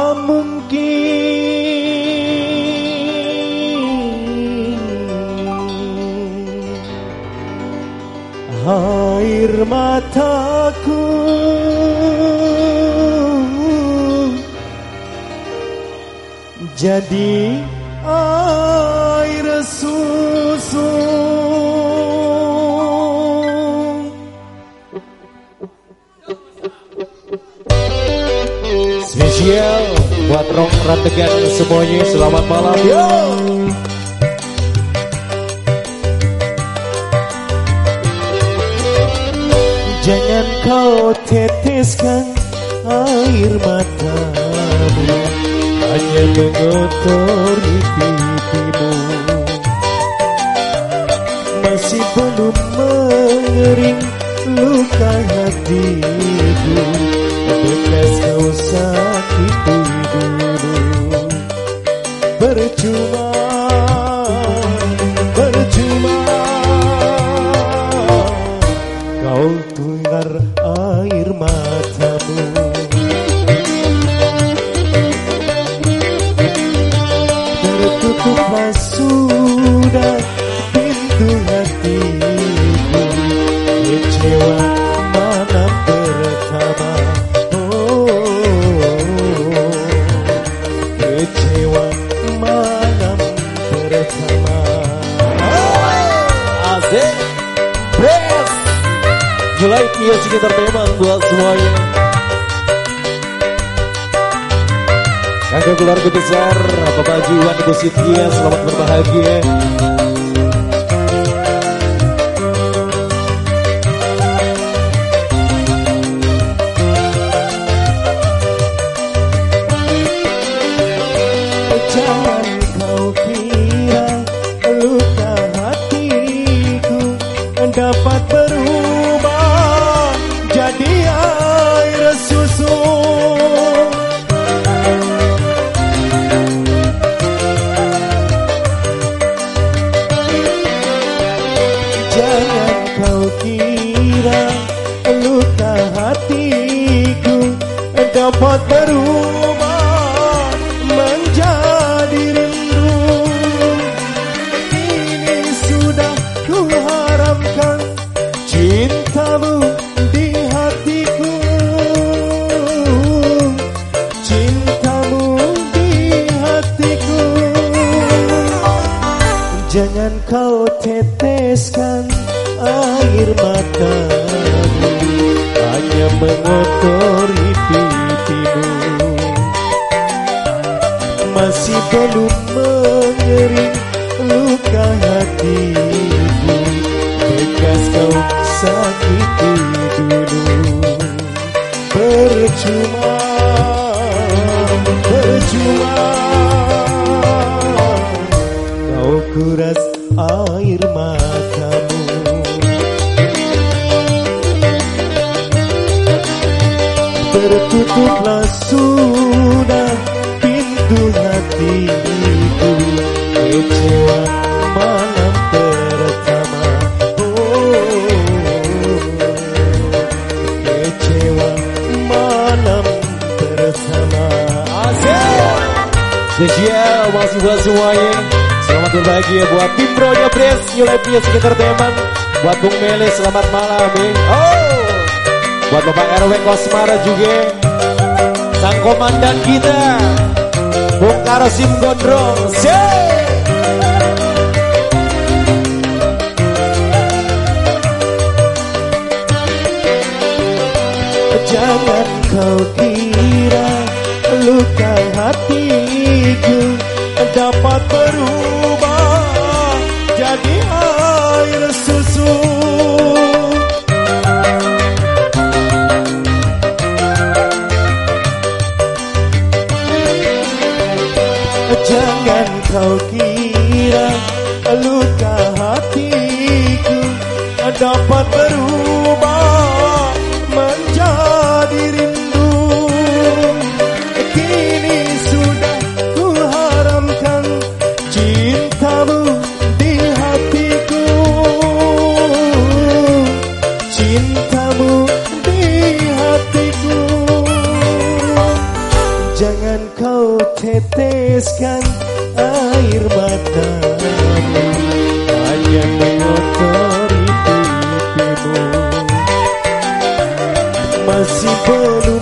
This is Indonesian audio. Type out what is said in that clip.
tak mungkin air mataku jadi air susu. Spesial buat rock rantegan semuanya. Selamat malam. Yo! Jangan kau teteskan air matamu Hanya mengotori pipimu Percuma Mulai music entertainment buat semuanya. Kakak keluarga besar Bapak Haji Iwan Ibu Sitiya Selamat berbahagia dapat berubah menjadi rindu. Ini sudah ku haramkan cintamu di hatiku. Cintamu di hatiku. Jangan kau teteskan air matamu Hanya Masih belum mengering luka hatiku Bekas kau sakiti dulu. Percuma, percuma. Kau kuras air matamu. Tertutuplah Masih buat semuanya. Selamat berbahagia buat tim Bronya Bres New Life Music Entertainment. Buat Bung Mele selamat malam ya Oh! Buat Bapak RW Kosmara juga. Sang komandan kita Bung Karosim Gondrong. Sik Jangan kau kira luka hatiku luka hatiku dapat berubah menjadi rindu. Kini sudah ku haramkan cintamu di hatiku. Cintamu di hatiku. Jangan kau teteskan air matamu emancipando.